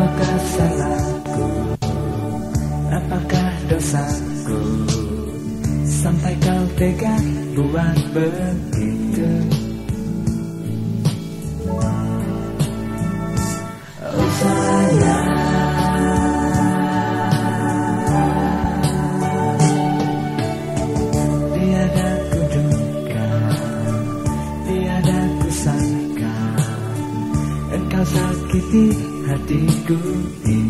Apakah salahku? Apakah dosaku? Sampai kau tega buat begitu Oh sayang sakiti hatiku ini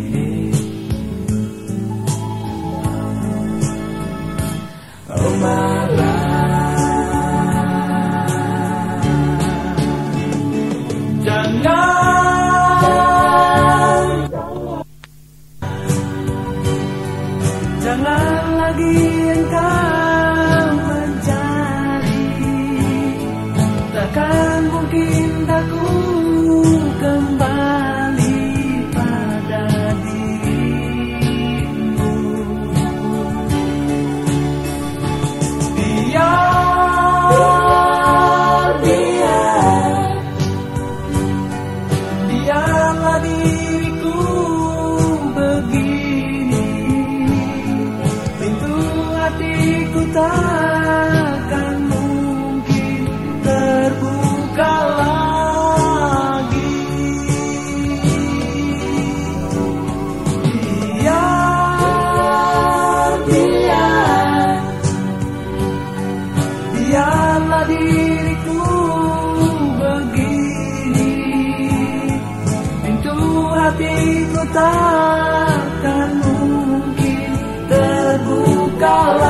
Takkan mungkin aku takkan mungkin terbuka